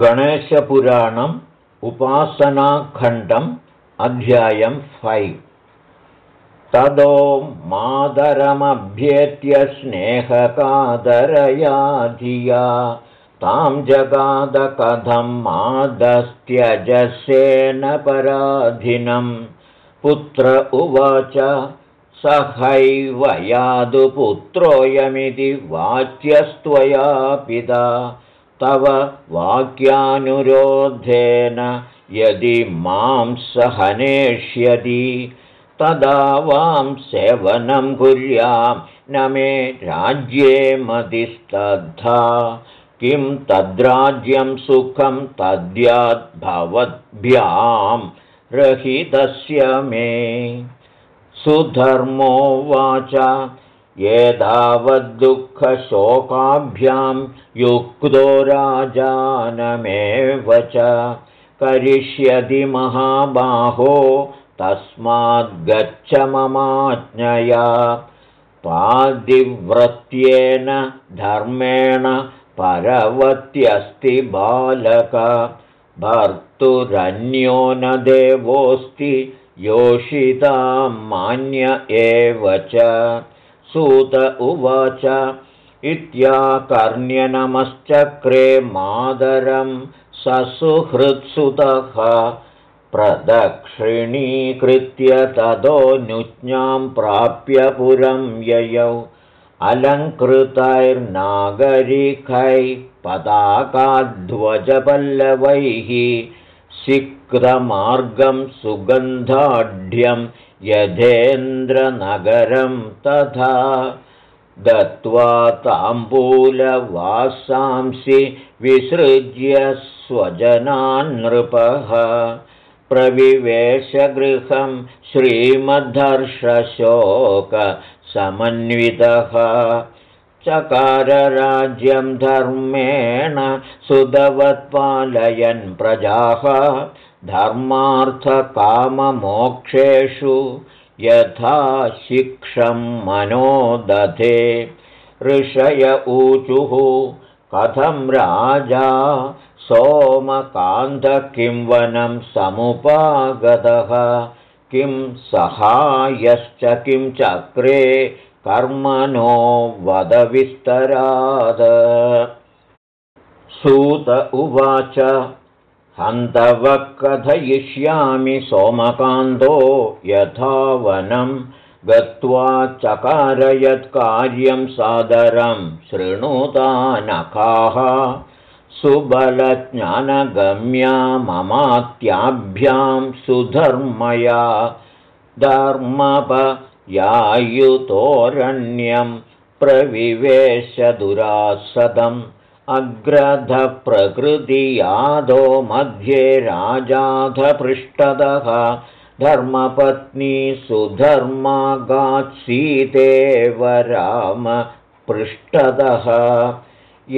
गणेशपुराणम् उपासनाखण्डम् अध्यायं फैव्। तदो मादरमभ्येत्य स्नेहकादरया धिया तां जगादकथं मादस्त्यजसेन पराधिनं पुत्र उवाच सहैव यादुपुत्रोऽयमिति वाच्यस्त्वया पिता तव वाक्यानुरोधेन यदि मां सहनेष्यति तदा वां सेवनं कुर्यां। न मे राज्ये मतिस्तद्धा। किं तद्राज्यं सुखं तद्याद्भवद्भ्यां रहितस्य मे। सुधर्मोवाच एतावद्दुःखशोकाभ्यां युक्तो राजानमेव च करिष्यति महाबाहो तस्माद्गच्छ ममाज्ञया। पादिव्रत्येन धर्मेण परवत्यस्ति बालक। भर्तुरन्यो न देवोऽस्ति योषितां मान्य एव च सूत उवाच इत्याकर्ण्यनमश्चक्रे मादरं ससुहृत्सुतः प्रदक्षिणीकृत्य तदोऽनुज्ञां प्राप्य पुरं ययौ। अलङ्कृतैर्नागरिकैः पदाकाध्वजपल्लवैः सिक्तमार्गं सुगन्धाढ्यं यथेन्द्रनगरं तथा दत्त्वा ताम्बूलवासांसि विसृज्य स्वजनान्नृपः प्रविवेशगृहं श्रीमद्धर्षशोकसमन्वितः। चकारराज्यं धर्मेण सुधवत्पालयन् प्रजाः धर्मार्थकाममोक्षेषु यथा शिक्षं मनो दधे ऋषय ऊचुः कथं राजा सोमकान्त किं वनं समुपागतः? किं सहायश्च किं चक्रे कर्मणो वदविस्तराद सूत उवाच हन्तवः कथयिष्यामि सोमकान्तो यथा वनं गत्वा चकारयत्कार्यं सादरं शृणुतानखाः सुबलज्ञानगम्या ममात्याभ्यां सुधर्मया धर्मपयायुतोरण्यं प्रविवेशदुरासदम् अग्रधप्रकृतियादो मध्ये राजाधपृष्ठतः धर्मपत्नी सुधर्मागात्सीतेव रामपृष्ठतः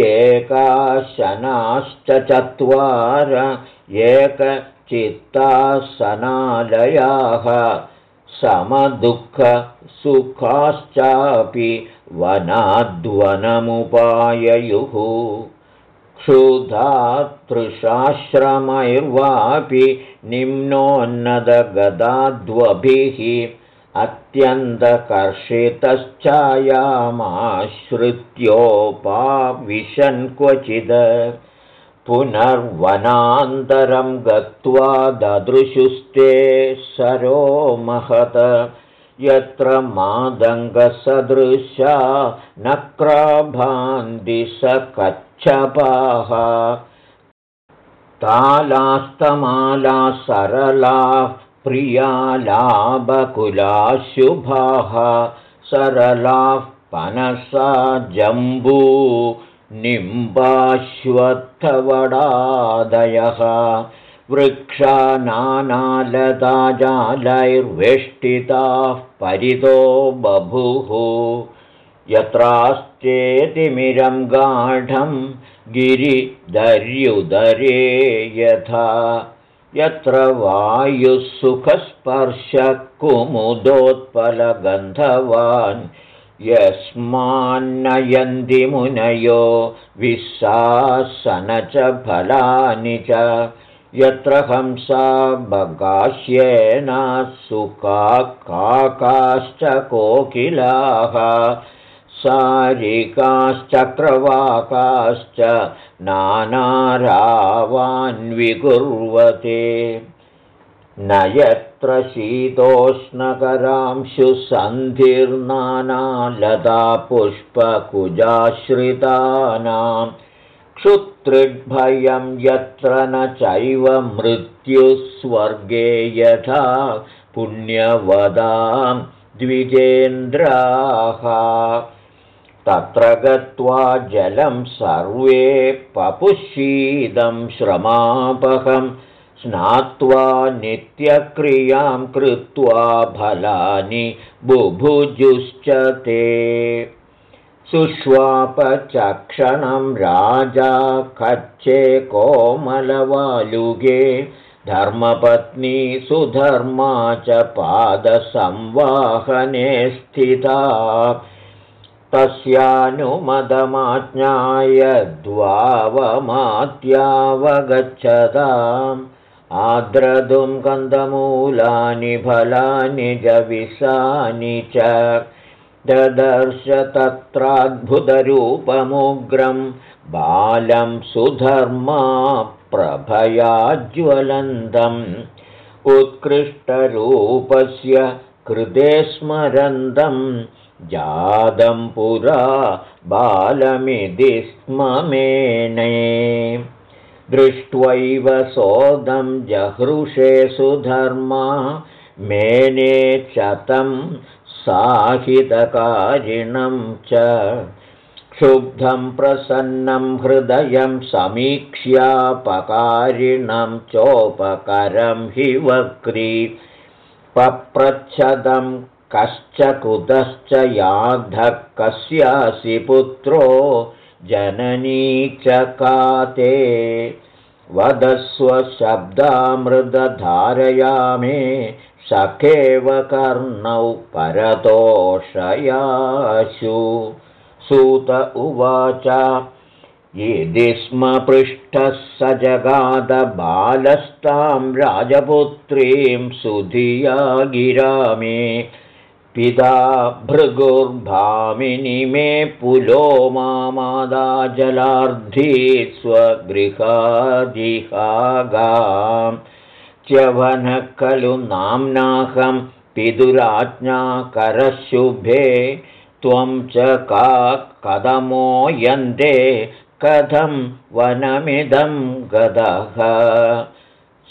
एकाशनाश्च चत्वार एकचित्तासनालयाः समदुःखसुखाश्चापि वनाद्वनमुपाययुः। क्षुधातृशाश्रमैर्वापि निम्नोन्नतगदाद्वभिः अत्यन्तकर्षितश्चायामाश्रित्योपाविशन् क्वचिद् पुनर्वनान्तरं गत्वा ददृशुस्ते सरो महत यत्र मादङ्गसदृशा कच्छपाः। तालास्तमाला सरलाः प्रियालाभकुलाशुभाः सरलाः पनसा जम्बू निम्बाश्वत्थवडादयः। वृक्षा नानालताजालैर्वेष्टिताः परितो बभुः। यत्रास्तेतिमिरं गाढं गिरिदर्युदरे यथा। यत्र वायुः सुखस्पर्शकुमुदोत्पलगन्धवान् यस्मान्नयन्ति मुनयो विस्सासन च फलानि च। यत्र हंसा बगाह्येन सुकाकाश्च कोकिलाः। सारिकाश्चक्रवाकाश्च नानारावान्विकुर्वते न यत्र शीतोष्णकरांशुसन्धिर्नानालता पुष्पकुजाश्रितानां क्षुत्रिद्भयं यत्र न चैव मृत्युस्वर्गे यथा पुण्यवदां द्विजेन्द्राः। तत्र गत्वा जलं सर्वे पपुशीदं श्रमापहं स्नात्वा नित्यक्रियां कृत्वा फलानि बुभुजुश्च ते। सुष्वापचक्षणं राजा कच्छे कोमलवालुगे धर्मपत्नी सुधर्मा च पादसंवाहने स्थिता। तस्यानुमदमाज्ञाय द्वावमात्यावगच्छताम् आद्रदुं कन्दमूलानि फलानि जविसानि च। ददर्श तत्राद्भुतरूपमुग्रं बालं सुधर्मा प्रभयाज्वलन्तम् उत्कृष्टरूपस्य कृते स्मरन्दं जातं पुरा बालमिति स्म मेने दृष्ट्वैव सोदं जहृषे सुधर्मा मेने च तं साहितकारिणं च। क्षुब्धं प्रसन्नं हृदयं समीक्ष्यापकारिणं चोपकरं हि वक्री। पप्रच्छदं कश्च कुतश्च याद्धः कस्यासि पुत्रो जननी च काते वदस्वशब्दामृदधारयामे सखेव कर्णौ परतोषयाशु। सूत उवाच यदि स्म पृष्ठः स जगादबालस्तां राजपुत्रीं सुधिया गिरामे पिता भृगुर्भामिनि मे पुलो मामादा जलार्धी स्वगृहादिहागा। च्यवनः खलु नाम्नाहं पितुराज्ञाकरशुभे त्वं च का कदमो यन्ते कथं वनमिदं गदः।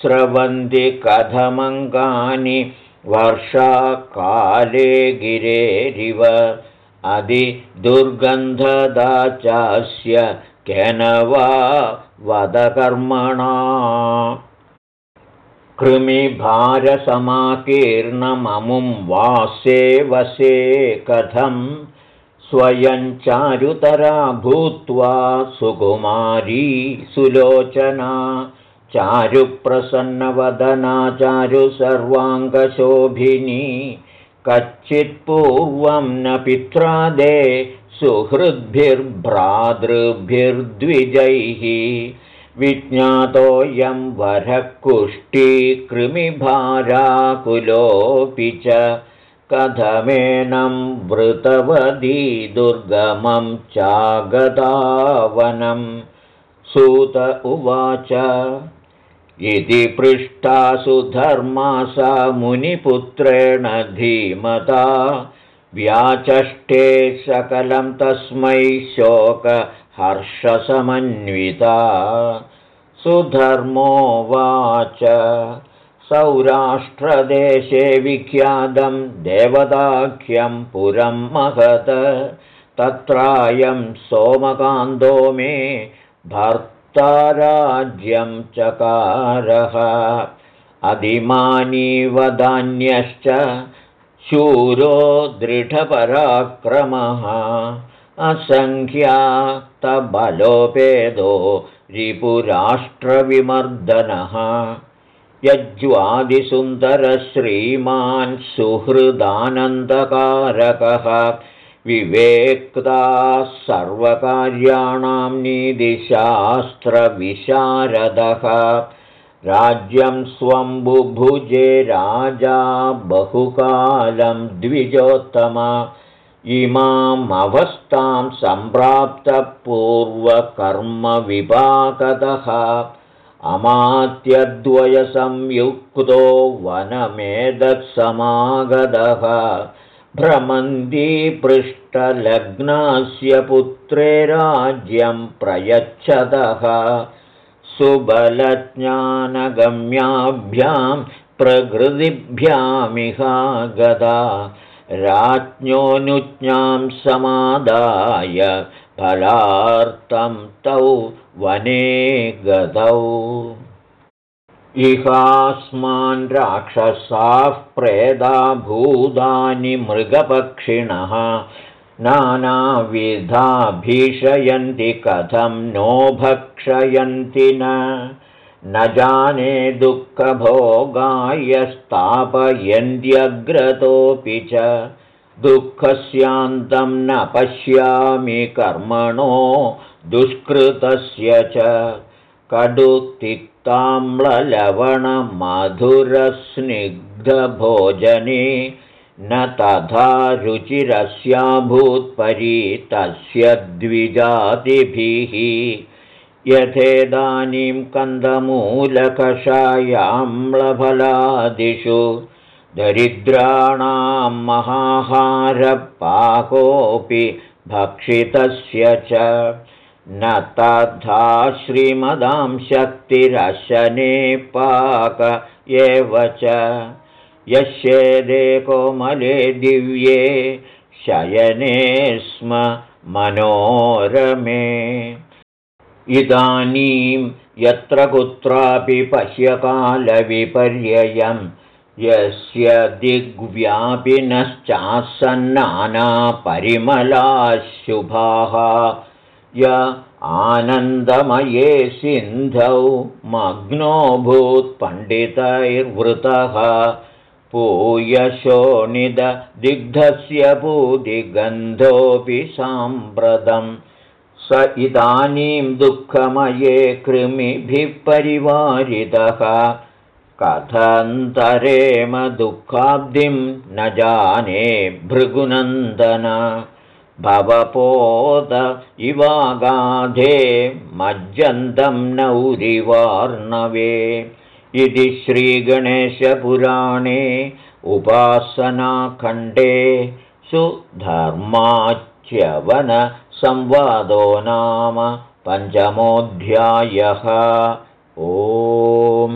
स्रवन्ति कथमङ्गानि वर्षाकाले गिरेरिव अधि चास्य केन वा वदकर्मणा। कृमिभारसमाकीर्णममुं वासे वसे कथं स्वयं चारुतरा भूत्वा सुकुमारी सुलोचना चारुप्रसन्नवदना चारु सर्वाङ्गशोभिनी कच्चित्पूर्वं न पित्रादे सुहृद्भिर्भ्रातृभिर्द्विजैः। विज्ञातोऽयं वरः कुष्टिकृमिभाराकुलोऽपि च कथमेनं वृतवदी दुर्गमं चागदावनं सूत उवाच इति पृष्ठा सुधर्मा सा मुनिपुत्रेण धीमता। व्याचष्टे सकलं तस्मै शोक हर्षसमन्विता सुधर्मोवाच सौराष्ट्रदेशे विख्यातं देवदाख्यं पुरं महत। तत्रायं सोमकान्तो मे भर्ताराज्यं चकारः। अधिमानीवदान्यश्च शूरो दृढपराक्रमः। असङ्ख्यातबलोपेदो रिपुराष्ट्रविमर्दनः। यज्वादिसुन्दरश्रीमान् सुहृदानन्दकारकः विवेक्ताः सर्वकार्याणां नीतिशास्त्रविशारदः। राज्यं स्वं बुभुजे राजा बहुकालं द्विजोत्तम। इमामवस्थां सम्प्राप्तपूर्वकर्मविपाकतः अमात्यद्वयसंयुक्तो वनमेदत्समागतः भ्रमन्तीपृष्टलग्नास्य पुत्रे राज्यं प्रयच्छतः सुबलज्ञानगम्याभ्यां प्रकृतिभ्यामिहा गदा राज्ञोऽनुज्ञां समादाय फलार्तं तौ वने गतौ इहास्मान् राक्षसाः प्रेदा भूतानि मृगपक्षिणः नानाविधा भीषयन्ति कथं नो भक्षयन्ति न। जाने दुःखभोगाय स्थापयन्त्यग्रतोऽपि च। दुःखस्यान्तं न पश्यामि कर्मणो दुष्कृतस्य च कटुतिक्ताम्ललवणमधुरस्निग्धभोजने न तथा रुचिरस्याभूत्परी तस्य द्विजातिभिः यथेदानीं कन्दमूलकषायाम्लफलादिषु दरिद्राणां महाहारपाकोऽपि भक्षितस्य च न तथा श्रीमदां शक्तिरशने पाक एव च। यस्येदे कोमले दिव्ये शयने स्म मनोरमे। इदानीं यत्र कुत्रापि पश्यकालविपर्ययं यस्य दिग्व्यापिनश्चासन्नानापरिमलाशुभाः य आनन्दमये सिन्धौ मग्नोऽभूत्पण्डितैर्वृतः पूयशोणिददिग्धस्य पूतिगन्धोऽपि साम्प्रतम् स इदानीं दुःखमये कृमिभिः परिवारितः कथन्तरेम दुःखाब्धिं न जाने भृगुनन्दन भवपोद इवागाधे मज्जन्तं नौरिवार्णवे। इति श्रीगणेशपुराणे उपासनाखण्डे सुधर्माच्यवन संवादो नाम पञ्चमोऽध्यायः। ओ